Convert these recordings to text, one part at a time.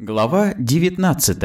Глава 19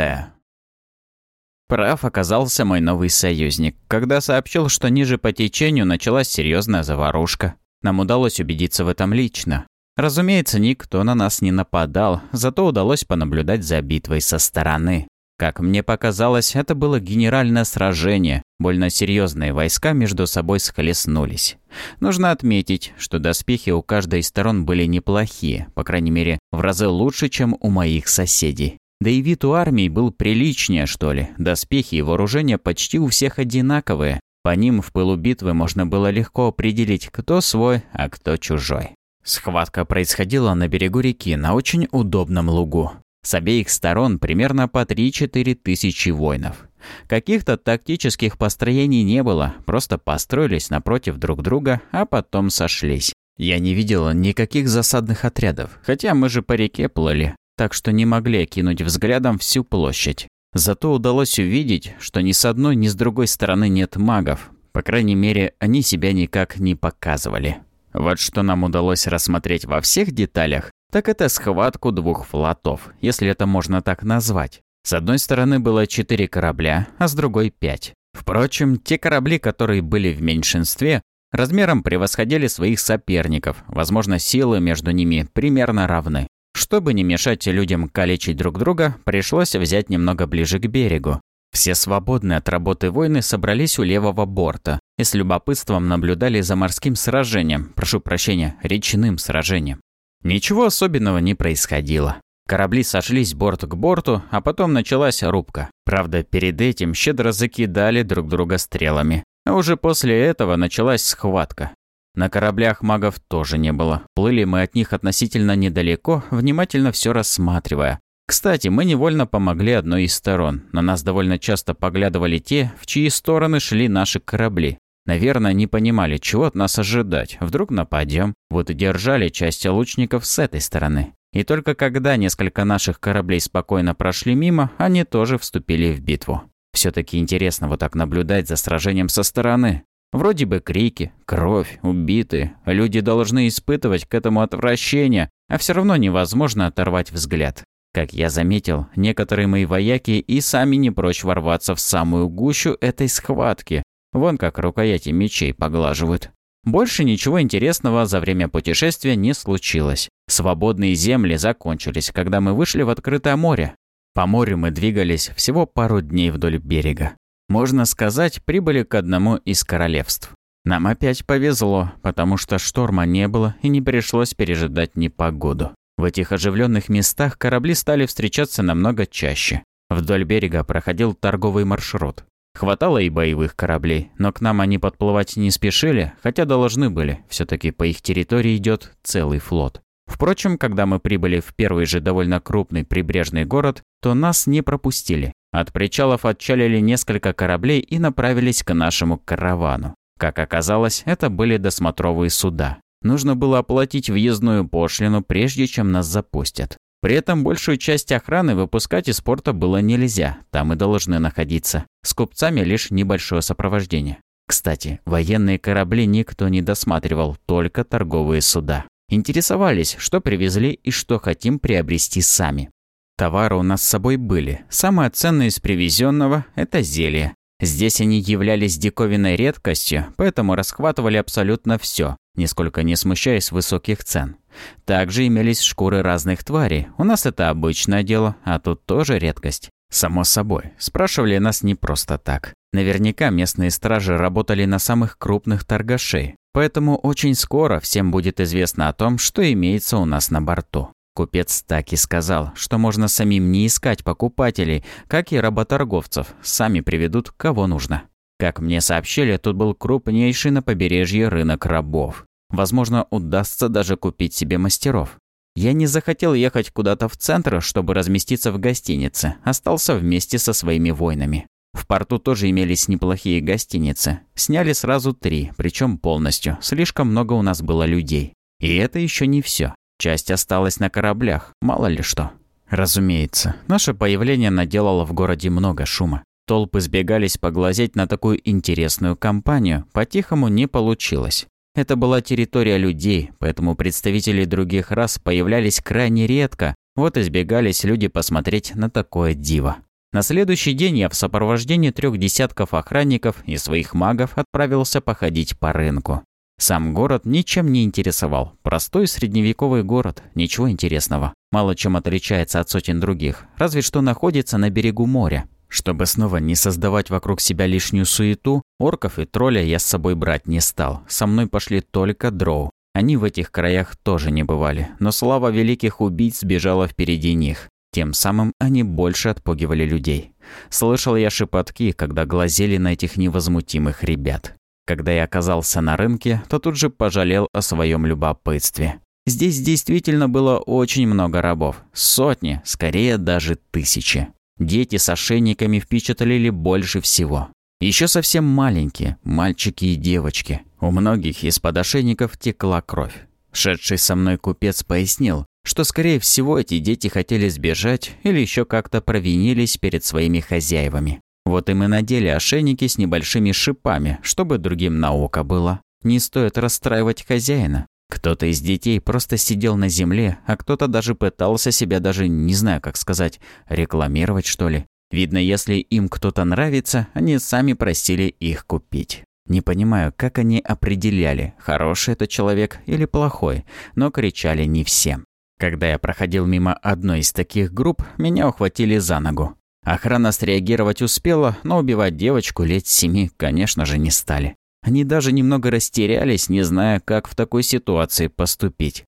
Прав оказался мой новый союзник, когда сообщил, что ниже по течению началась серьезная заварушка. Нам удалось убедиться в этом лично. Разумеется, никто на нас не нападал, зато удалось понаблюдать за битвой со стороны. Как мне показалось, это было генеральное сражение, больно серьезные войска между собой схлестнулись. Нужно отметить, что доспехи у каждой из сторон были неплохие, по крайней мере, в разы лучше, чем у моих соседей. Да и вид у армии был приличнее, что ли. Доспехи и вооружение почти у всех одинаковые. По ним в пылу битвы можно было легко определить, кто свой, а кто чужой. Схватка происходила на берегу реки, на очень удобном лугу. С обеих сторон примерно по 3-4 тысячи воинов. Каких-то тактических построений не было, просто построились напротив друг друга, а потом сошлись. Я не видела никаких засадных отрядов, хотя мы же по реке плыли, так что не могли окинуть взглядом всю площадь. Зато удалось увидеть, что ни с одной, ни с другой стороны нет магов. По крайней мере, они себя никак не показывали. Вот что нам удалось рассмотреть во всех деталях, так это схватку двух флотов, если это можно так назвать. С одной стороны было четыре корабля, а с другой пять. Впрочем, те корабли, которые были в меньшинстве, размером превосходили своих соперников, возможно, силы между ними примерно равны. Чтобы не мешать людям калечить друг друга, пришлось взять немного ближе к берегу. Все свободные от работы воины собрались у левого борта и с любопытством наблюдали за морским сражением, прошу прощения, речным сражением. Ничего особенного не происходило. Корабли сошлись борт к борту, а потом началась рубка. Правда, перед этим щедро закидали друг друга стрелами. А уже после этого началась схватка. На кораблях магов тоже не было. Плыли мы от них относительно недалеко, внимательно все рассматривая. Кстати, мы невольно помогли одной из сторон. На нас довольно часто поглядывали те, в чьи стороны шли наши корабли. Наверное, не понимали, чего от нас ожидать. Вдруг нападем. Вот и держали часть лучников с этой стороны. И только когда несколько наших кораблей спокойно прошли мимо, они тоже вступили в битву. все таки интересно вот так наблюдать за сражением со стороны. Вроде бы крики, кровь, убитые. Люди должны испытывать к этому отвращение, а все равно невозможно оторвать взгляд. Как я заметил, некоторые мои вояки и сами не прочь ворваться в самую гущу этой схватки, Вон как рукояти мечей поглаживают. Больше ничего интересного за время путешествия не случилось. Свободные земли закончились, когда мы вышли в открытое море. По морю мы двигались всего пару дней вдоль берега. Можно сказать, прибыли к одному из королевств. Нам опять повезло, потому что шторма не было и не пришлось пережидать непогоду. В этих оживленных местах корабли стали встречаться намного чаще. Вдоль берега проходил торговый маршрут. Хватало и боевых кораблей, но к нам они подплывать не спешили, хотя должны были, все-таки по их территории идет целый флот. Впрочем, когда мы прибыли в первый же довольно крупный прибрежный город, то нас не пропустили. От причалов отчалили несколько кораблей и направились к нашему каравану. Как оказалось, это были досмотровые суда. Нужно было оплатить въездную пошлину, прежде чем нас запустят. При этом большую часть охраны выпускать из порта было нельзя, там и должны находиться. С купцами лишь небольшое сопровождение. Кстати, военные корабли никто не досматривал, только торговые суда. Интересовались, что привезли и что хотим приобрести сами. Товары у нас с собой были. Самое ценное из привезенного – это зелье. Здесь они являлись диковинной редкостью, поэтому расхватывали абсолютно все, нисколько не смущаясь высоких цен. Также имелись шкуры разных тварей. У нас это обычное дело, а тут тоже редкость. Само собой, спрашивали нас не просто так. Наверняка местные стражи работали на самых крупных торгашей, поэтому очень скоро всем будет известно о том, что имеется у нас на борту. Купец так и сказал, что можно самим не искать покупателей, как и работорговцев, сами приведут кого нужно. Как мне сообщили, тут был крупнейший на побережье рынок рабов. Возможно, удастся даже купить себе мастеров. Я не захотел ехать куда-то в центр, чтобы разместиться в гостинице, остался вместе со своими воинами. В порту тоже имелись неплохие гостиницы. Сняли сразу три, причем полностью, слишком много у нас было людей. И это еще не все. Часть осталась на кораблях, мало ли что. Разумеется, наше появление наделало в городе много шума. Толпы сбегались поглазеть на такую интересную компанию, по-тихому не получилось. Это была территория людей, поэтому представители других рас появлялись крайне редко, вот и избегались люди посмотреть на такое диво. На следующий день я в сопровождении трех десятков охранников и своих магов отправился походить по рынку. Сам город ничем не интересовал. Простой средневековый город, ничего интересного. Мало чем отличается от сотен других, разве что находится на берегу моря. Чтобы снова не создавать вокруг себя лишнюю суету, орков и тролля я с собой брать не стал. Со мной пошли только дроу. Они в этих краях тоже не бывали, но слава великих убийц бежала впереди них. Тем самым они больше отпугивали людей. Слышал я шепотки, когда глазели на этих невозмутимых ребят. Когда я оказался на рынке, то тут же пожалел о своем любопытстве. Здесь действительно было очень много рабов. Сотни, скорее даже тысячи. Дети с ошейниками впечатлили больше всего. Еще совсем маленькие, мальчики и девочки. У многих из-под ошейников текла кровь. Шедший со мной купец пояснил, что, скорее всего, эти дети хотели сбежать или еще как-то провинились перед своими хозяевами. Вот и мы надели ошейники с небольшими шипами, чтобы другим на око было. Не стоит расстраивать хозяина. Кто-то из детей просто сидел на земле, а кто-то даже пытался себя даже, не знаю как сказать, рекламировать что ли. Видно, если им кто-то нравится, они сами просили их купить. Не понимаю, как они определяли, хороший это человек или плохой, но кричали не все. Когда я проходил мимо одной из таких групп, меня ухватили за ногу. Охрана среагировать успела, но убивать девочку лет семи, конечно же, не стали. Они даже немного растерялись, не зная, как в такой ситуации поступить.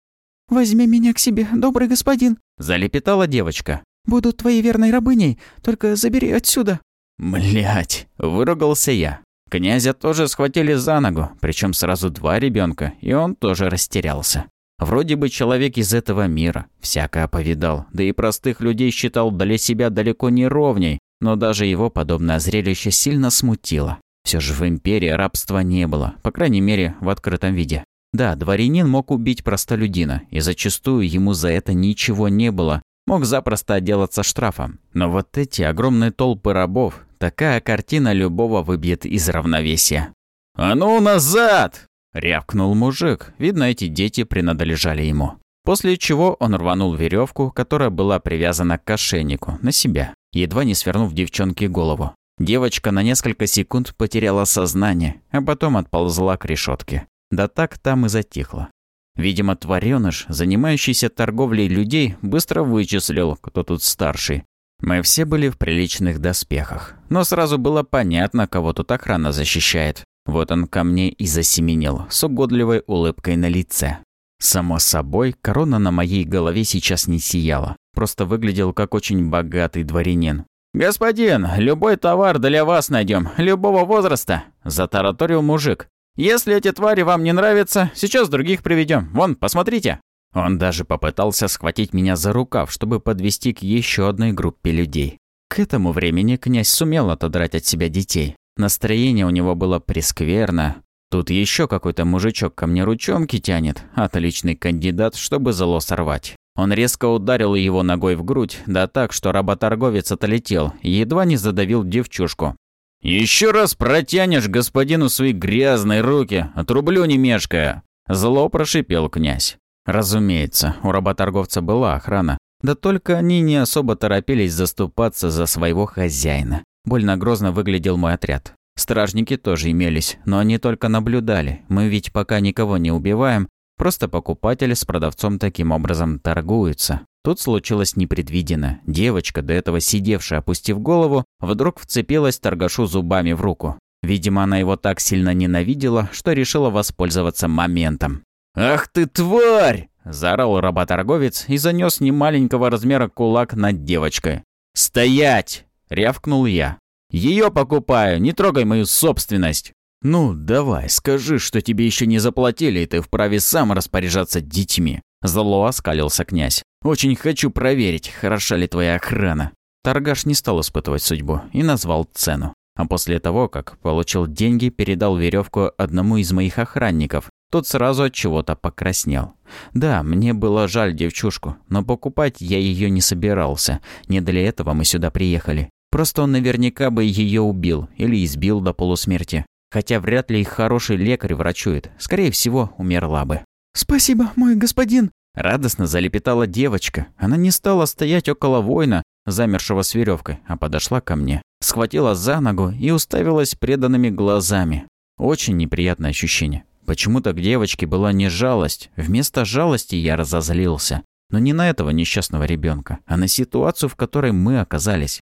«Возьми меня к себе, добрый господин», – залепетала девочка. «Буду твоей верной рабыней, только забери отсюда». Блять, выругался я. Князя тоже схватили за ногу, причем сразу два ребенка, и он тоже растерялся. Вроде бы человек из этого мира, всякое повидал, да и простых людей считал для себя далеко не ровней, но даже его подобное зрелище сильно смутило. Все же в империи рабства не было, по крайней мере, в открытом виде. Да, дворянин мог убить простолюдина, и зачастую ему за это ничего не было, мог запросто отделаться штрафом. Но вот эти огромные толпы рабов, такая картина любого выбьет из равновесия. «А ну назад!» Рявкнул мужик. Видно, эти дети принадлежали ему. После чего он рванул веревку, которая была привязана к ошейнику, на себя, едва не свернув девчонке голову. Девочка на несколько секунд потеряла сознание, а потом отползла к решетке. Да так там и затихла. Видимо, твареныш, занимающийся торговлей людей, быстро вычислил, кто тут старший. Мы все были в приличных доспехах. Но сразу было понятно, кого тут охрана защищает. Вот он ко мне и засеменил, с угодливой улыбкой на лице. Само собой, корона на моей голове сейчас не сияла. Просто выглядел как очень богатый дворянин. «Господин, любой товар для вас найдем, любого возраста», – затараторил мужик. «Если эти твари вам не нравятся, сейчас других приведем. Вон, посмотрите». Он даже попытался схватить меня за рукав, чтобы подвести к еще одной группе людей. К этому времени князь сумел отодрать от себя детей. Настроение у него было прескверно. Тут еще какой-то мужичок ко мне ручонки тянет. Отличный кандидат, чтобы зло сорвать. Он резко ударил его ногой в грудь, да так, что работорговец отлетел, едва не задавил девчушку. «Еще раз протянешь господину свои грязные руки, отрублю не мешкая!» Зло прошипел князь. Разумеется, у работорговца была охрана, да только они не особо торопились заступаться за своего хозяина. Больно грозно выглядел мой отряд. Стражники тоже имелись, но они только наблюдали. Мы ведь пока никого не убиваем, просто покупатель с продавцом таким образом торгуется. Тут случилось непредвиденно. Девочка, до этого сидевшая, опустив голову, вдруг вцепилась торгашу зубами в руку. Видимо, она его так сильно ненавидела, что решила воспользоваться моментом. «Ах ты тварь!» – заорал работорговец и занес немаленького размера кулак над девочкой. «Стоять!» рявкнул я. «Ее покупаю, не трогай мою собственность!» «Ну, давай, скажи, что тебе еще не заплатили, и ты вправе сам распоряжаться детьми!» Зло оскалился князь. «Очень хочу проверить, хороша ли твоя охрана!» Торгаш не стал испытывать судьбу и назвал цену. А после того, как получил деньги, передал веревку одному из моих охранников. Тот сразу от чего-то покраснел. Да, мне было жаль девчушку, но покупать я ее не собирался. Не для этого мы сюда приехали. Просто он наверняка бы ее убил или избил до полусмерти. Хотя вряд ли их хороший лекарь врачует. Скорее всего, умерла бы. «Спасибо, мой господин!» Радостно залепетала девочка. Она не стала стоять около воина, замершего с веревкой, а подошла ко мне. Схватила за ногу и уставилась преданными глазами. Очень неприятное ощущение. Почему-то к девочке была не жалость. Вместо жалости я разозлился. Но не на этого несчастного ребенка, а на ситуацию, в которой мы оказались.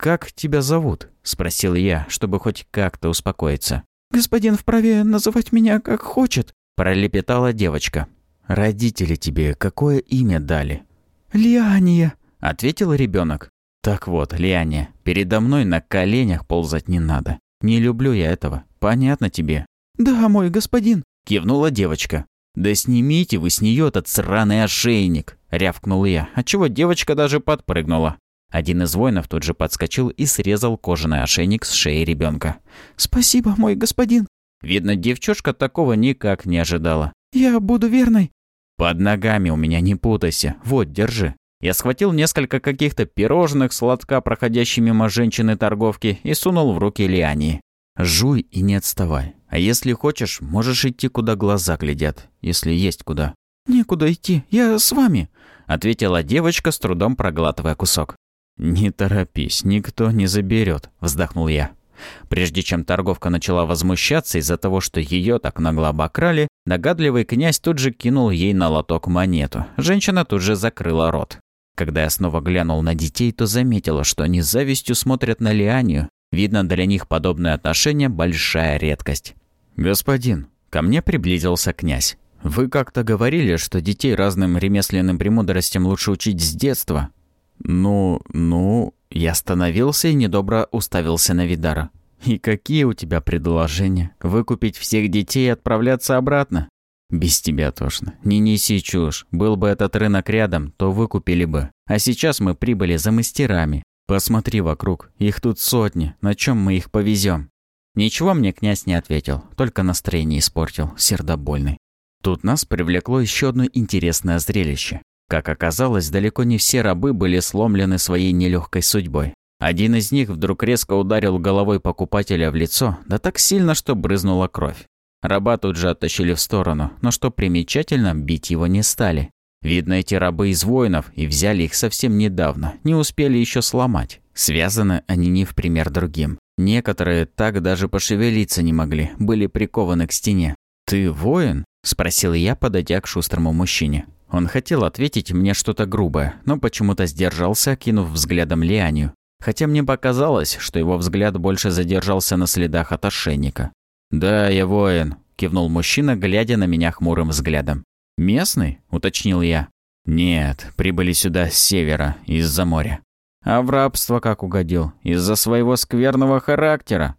«Как тебя зовут?» – спросил я, чтобы хоть как-то успокоиться. «Господин вправе называть меня как хочет», – пролепетала девочка. «Родители тебе какое имя дали?» «Лиания», – ответил ребенок. «Так вот, Лиания, передо мной на коленях ползать не надо. Не люблю я этого. Понятно тебе?» «Да, мой господин», – кивнула девочка. «Да снимите вы с нее этот сраный ошейник!» – рявкнул я, отчего девочка даже подпрыгнула. Один из воинов тут же подскочил и срезал кожаный ошейник с шеи ребенка. «Спасибо, мой господин!» Видно, девчушка такого никак не ожидала. «Я буду верной!» «Под ногами у меня не путайся. Вот, держи!» Я схватил несколько каких-то пирожных сладка, проходящими мимо женщины-торговки, и сунул в руки Лиании. «Жуй и не отставай. А если хочешь, можешь идти, куда глаза глядят, если есть куда». «Некуда идти, я с вами», — ответила девочка, с трудом проглатывая кусок. «Не торопись, никто не заберет», – вздохнул я. Прежде чем торговка начала возмущаться из-за того, что ее так нагло обокрали, догадливый князь тут же кинул ей на лоток монету. Женщина тут же закрыла рот. Когда я снова глянул на детей, то заметила, что они с завистью смотрят на Лианию. Видно, для них подобное отношение – большая редкость. «Господин», – ко мне приблизился князь. «Вы как-то говорили, что детей разным ремесленным премудростям лучше учить с детства. «Ну, ну...» Я остановился и недобро уставился на Видара. «И какие у тебя предложения? Выкупить всех детей и отправляться обратно?» «Без тебя тошно. Не неси чушь. Был бы этот рынок рядом, то выкупили бы. А сейчас мы прибыли за мастерами. Посмотри вокруг. Их тут сотни. На чем мы их повезем? Ничего мне князь не ответил, только настроение испортил, сердобольный. Тут нас привлекло еще одно интересное зрелище. Как оказалось, далеко не все рабы были сломлены своей нелегкой судьбой. Один из них вдруг резко ударил головой покупателя в лицо, да так сильно, что брызнула кровь. Раба тут же оттащили в сторону, но что примечательно, бить его не стали. Видно, эти рабы из воинов, и взяли их совсем недавно, не успели еще сломать. Связаны они не в пример другим. Некоторые так даже пошевелиться не могли, были прикованы к стене. «Ты воин?» – спросил я, подойдя к шустрому мужчине. Он хотел ответить мне что-то грубое, но почему-то сдержался, кинув взглядом Лианию. Хотя мне показалось, что его взгляд больше задержался на следах от ошейника. «Да, я воин», – кивнул мужчина, глядя на меня хмурым взглядом. «Местный?» – уточнил я. «Нет, прибыли сюда с севера, из-за моря». «А в рабство как угодил? Из-за своего скверного характера?»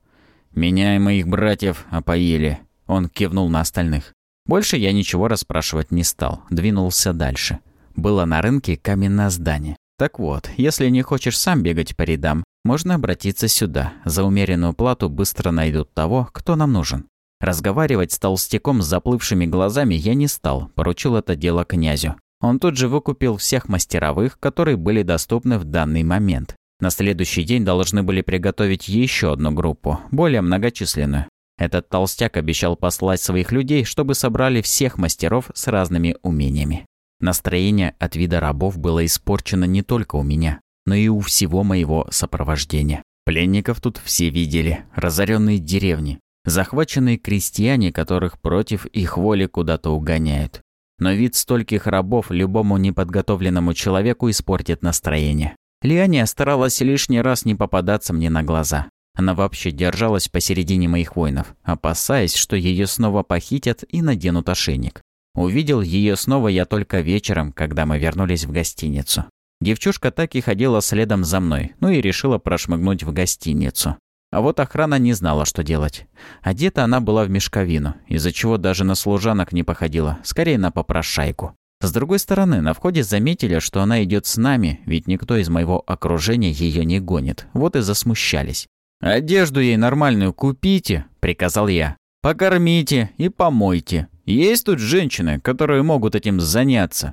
«Меня и моих братьев опоили», – он кивнул на остальных. Больше я ничего расспрашивать не стал, двинулся дальше. Было на рынке каменное здание. Так вот, если не хочешь сам бегать по рядам, можно обратиться сюда. За умеренную плату быстро найдут того, кто нам нужен. Разговаривать с толстяком с заплывшими глазами я не стал, поручил это дело князю. Он тут же выкупил всех мастеровых, которые были доступны в данный момент. На следующий день должны были приготовить еще одну группу, более многочисленную. Этот толстяк обещал послать своих людей, чтобы собрали всех мастеров с разными умениями. Настроение от вида рабов было испорчено не только у меня, но и у всего моего сопровождения. Пленников тут все видели, разоренные деревни, захваченные крестьяне, которых против их воли куда-то угоняют. Но вид стольких рабов любому неподготовленному человеку испортит настроение. Лиания старалась лишний раз не попадаться мне на глаза. Она вообще держалась посередине моих воинов, опасаясь, что ее снова похитят и наденут ошейник. Увидел ее снова я только вечером, когда мы вернулись в гостиницу. Девчушка так и ходила следом за мной, ну и решила прошмыгнуть в гостиницу. А вот охрана не знала, что делать. Одета она была в мешковину, из-за чего даже на служанок не походила, скорее на попрошайку. С другой стороны, на входе заметили, что она идет с нами, ведь никто из моего окружения ее не гонит, вот и засмущались. «Одежду ей нормальную купите», — приказал я. «Покормите и помойте. Есть тут женщины, которые могут этим заняться».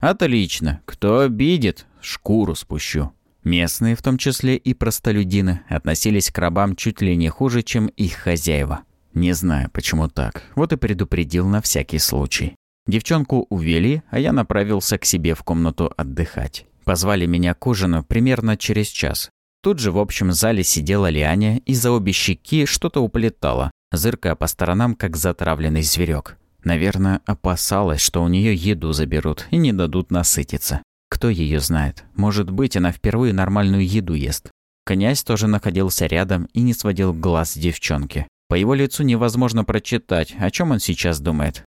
«Отлично. Кто обидит, шкуру спущу». Местные, в том числе и простолюдины, относились к рабам чуть ли не хуже, чем их хозяева. Не знаю, почему так. Вот и предупредил на всякий случай. Девчонку увели, а я направился к себе в комнату отдыхать. Позвали меня к ужину примерно через час. Тут же в общем зале сидела Лианя и за обе щеки что-то уплетала, зыркая по сторонам, как затравленный зверек. Наверное, опасалась, что у нее еду заберут и не дадут насытиться. Кто ее знает? Может быть, она впервые нормальную еду ест. Князь тоже находился рядом и не сводил глаз с девчонки. По его лицу невозможно прочитать, о чем он сейчас думает.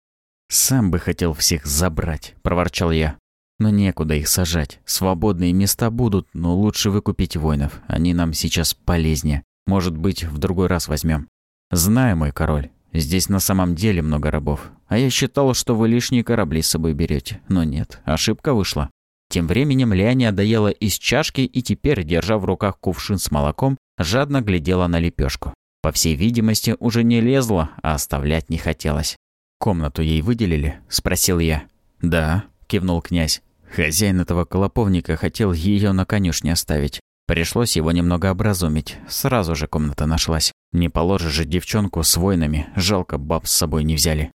«Сам бы хотел всех забрать», – проворчал я. Но некуда их сажать. Свободные места будут, но лучше выкупить воинов. Они нам сейчас полезнее. Может быть, в другой раз возьмем. Знаю, мой король, здесь на самом деле много рабов. А я считал, что вы лишние корабли с собой берете. Но нет, ошибка вышла. Тем временем Лиане одоела из чашки и теперь, держа в руках кувшин с молоком, жадно глядела на лепешку. По всей видимости, уже не лезла, а оставлять не хотелось. «Комнату ей выделили?» – спросил я. «Да», – кивнул князь. Хозяин этого колоповника хотел ее на конюшне оставить. Пришлось его немного образумить. Сразу же комната нашлась. Не положишь же девчонку с воинами. жалко баб с собой не взяли.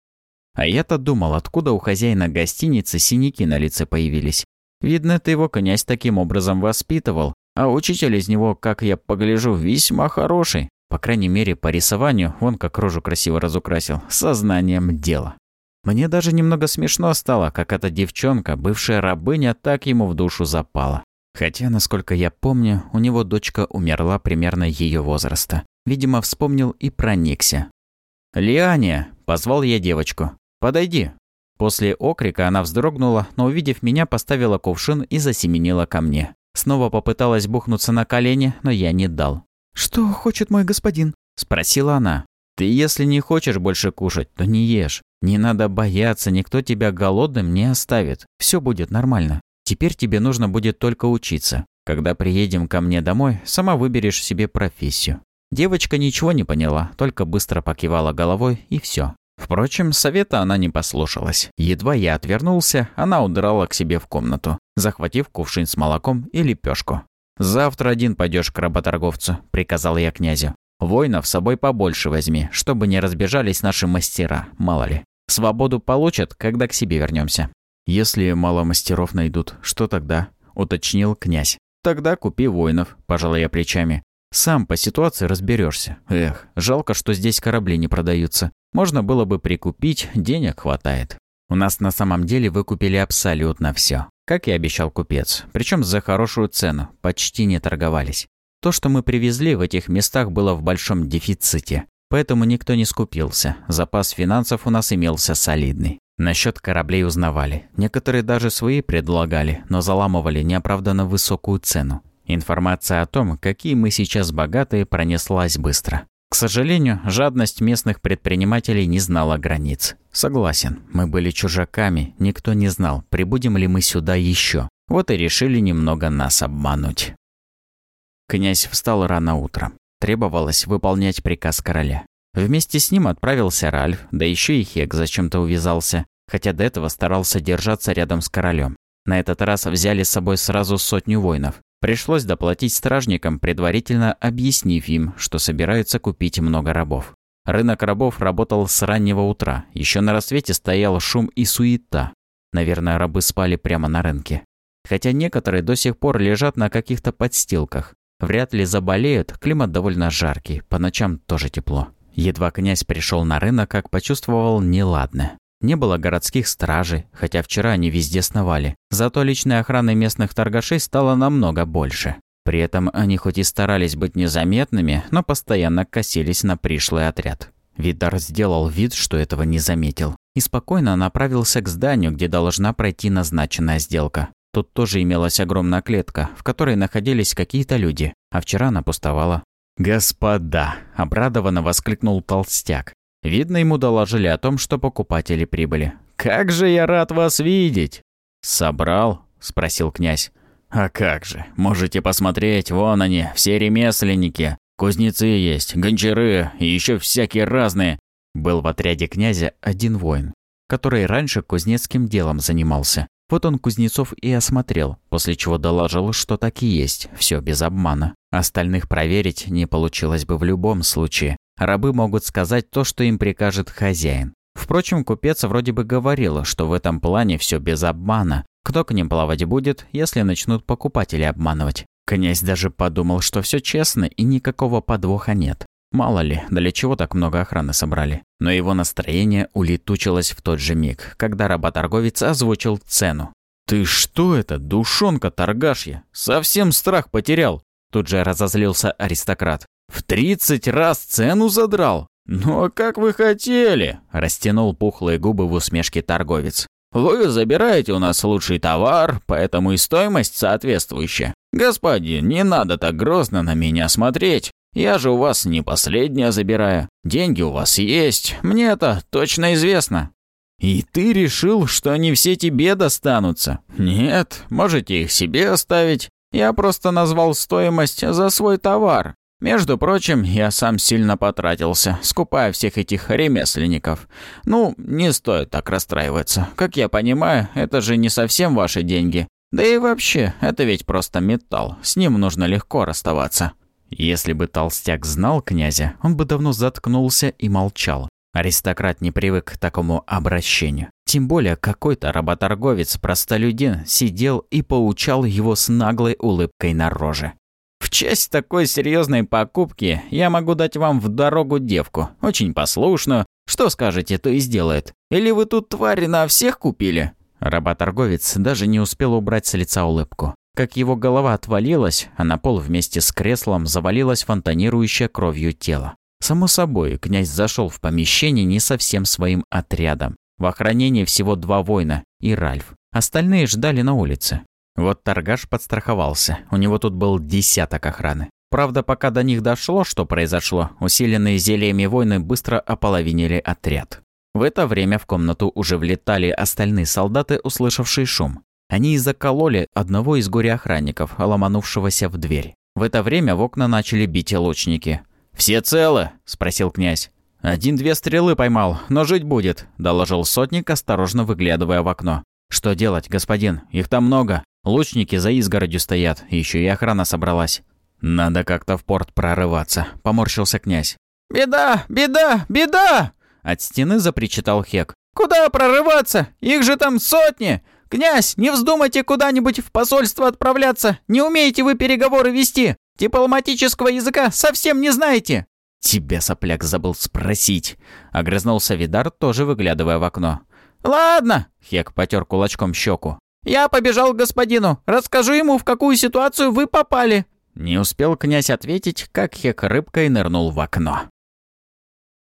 А я-то думал, откуда у хозяина гостиницы синяки на лице появились. Видно, ты его князь таким образом воспитывал, а учитель из него, как я погляжу, весьма хороший. По крайней мере, по рисованию, он как рожу красиво разукрасил. Сознанием дела. Мне даже немного смешно стало, как эта девчонка, бывшая рабыня, так ему в душу запала. Хотя, насколько я помню, у него дочка умерла примерно ее возраста. Видимо, вспомнил и проникся. «Лиане!» – позвал я девочку. «Подойди!» После окрика она вздрогнула, но, увидев меня, поставила кувшин и засеменила ко мне. Снова попыталась бухнуться на колени, но я не дал. «Что хочет мой господин?» – спросила она. «Ты, если не хочешь больше кушать, то не ешь. Не надо бояться, никто тебя голодным не оставит. Все будет нормально. Теперь тебе нужно будет только учиться. Когда приедем ко мне домой, сама выберешь себе профессию». Девочка ничего не поняла, только быстро покивала головой и все. Впрочем, совета она не послушалась. Едва я отвернулся, она удрала к себе в комнату, захватив кувшин с молоком и лепешку. «Завтра один пойдешь к работорговцу», – приказал я князю. «Воинов с собой побольше возьми, чтобы не разбежались наши мастера, мало ли. Свободу получат, когда к себе вернемся. «Если мало мастеров найдут, что тогда?» – уточнил князь. «Тогда купи воинов», – пожал я плечами. «Сам по ситуации разберешься. Эх, жалко, что здесь корабли не продаются. Можно было бы прикупить, денег хватает». У нас на самом деле выкупили абсолютно все. Как и обещал купец. Причем за хорошую цену. Почти не торговались. То, что мы привезли в этих местах, было в большом дефиците. Поэтому никто не скупился, запас финансов у нас имелся солидный. Насчет кораблей узнавали. Некоторые даже свои предлагали, но заламывали неоправданно высокую цену. Информация о том, какие мы сейчас богатые, пронеслась быстро. К сожалению, жадность местных предпринимателей не знала границ. Согласен, мы были чужаками, никто не знал, прибудем ли мы сюда еще. Вот и решили немного нас обмануть. Князь встал рано утром требовалось выполнять приказ короля. Вместе с ним отправился Ральф, да еще и Хек зачем-то увязался, хотя до этого старался держаться рядом с королем. На этот раз взяли с собой сразу сотню воинов. Пришлось доплатить стражникам, предварительно объяснив им, что собираются купить много рабов. Рынок рабов работал с раннего утра. Еще на рассвете стоял шум и суета. Наверное, рабы спали прямо на рынке. Хотя некоторые до сих пор лежат на каких-то подстилках. Вряд ли заболеют, климат довольно жаркий, по ночам тоже тепло. Едва князь пришел на рынок, как почувствовал неладное. Не было городских стражей, хотя вчера они везде сновали. Зато личной охраны местных торгашей стало намного больше. При этом они хоть и старались быть незаметными, но постоянно косились на пришлый отряд. Видар сделал вид, что этого не заметил, и спокойно направился к зданию, где должна пройти назначенная сделка. Тут тоже имелась огромная клетка, в которой находились какие-то люди, а вчера она пустовала. «Господа!» – обрадованно воскликнул толстяк. Видно, ему доложили о том, что покупатели прибыли. «Как же я рад вас видеть!» «Собрал?» – спросил князь. «А как же! Можете посмотреть, вон они, все ремесленники. Кузнецы есть, гончары и еще всякие разные». Был в отряде князя один воин, который раньше кузнецким делом занимался. Вот он Кузнецов и осмотрел, после чего доложил, что так и есть, все без обмана. Остальных проверить не получилось бы в любом случае. Рабы могут сказать то, что им прикажет хозяин. Впрочем, купец вроде бы говорил, что в этом плане все без обмана. Кто к ним плавать будет, если начнут покупатели обманывать? Князь даже подумал, что все честно и никакого подвоха нет. Мало ли, для чего так много охраны собрали. Но его настроение улетучилось в тот же миг, когда работорговец озвучил цену. «Ты что это, душонка торгашья? Совсем страх потерял!» Тут же разозлился аристократ. «В тридцать раз цену задрал? «Ну а как вы хотели?» – растянул пухлые губы в усмешке торговец. «Вы забираете у нас лучший товар, поэтому и стоимость соответствующая. Господи, не надо так грозно на меня смотреть. Я же у вас не последняя забираю. Деньги у вас есть, мне это точно известно. И ты решил, что они все тебе достанутся? Нет, можете их себе оставить. Я просто назвал стоимость за свой товар. Между прочим, я сам сильно потратился, скупая всех этих ремесленников. Ну, не стоит так расстраиваться. Как я понимаю, это же не совсем ваши деньги. Да и вообще, это ведь просто металл. С ним нужно легко расставаться. Если бы толстяк знал князя, он бы давно заткнулся и молчал. Аристократ не привык к такому обращению. Тем более какой-то работорговец-простолюдин сидел и поучал его с наглой улыбкой на роже. «В честь такой серьезной покупки я могу дать вам в дорогу девку, очень послушную. Что скажете, то и сделает. Или вы тут твари на всех купили?» Работорговец даже не успел убрать с лица улыбку. Как его голова отвалилась, а на пол вместе с креслом завалилось фонтанирующее кровью тело. Само собой, князь зашел в помещение не совсем своим отрядом. В охранении всего два воина и Ральф. Остальные ждали на улице. Вот торгаш подстраховался, у него тут был десяток охраны. Правда, пока до них дошло, что произошло, усиленные зельями войны быстро ополовинили отряд. В это время в комнату уже влетали остальные солдаты, услышавшие шум. Они и закололи одного из горе-охранников, ломанувшегося в дверь. В это время в окна начали бить лучники. «Все целы?» – спросил князь. «Один-две стрелы поймал, но жить будет», – доложил сотник, осторожно выглядывая в окно. «Что делать, господин? Их там много. Лучники за изгородью стоят, еще и охрана собралась». «Надо как-то в порт прорываться», – поморщился князь. «Беда! Беда! Беда!» От стены запричитал Хек. «Куда прорываться? Их же там сотни! «Князь, не вздумайте куда-нибудь в посольство отправляться! Не умеете вы переговоры вести! Дипломатического языка совсем не знаете!» «Тебя, сопляк, забыл спросить!» — огрызнулся Видар, тоже выглядывая в окно. «Ладно!» — Хек потер кулачком щеку. «Я побежал к господину. Расскажу ему, в какую ситуацию вы попали!» Не успел князь ответить, как Хек рыбкой нырнул в окно.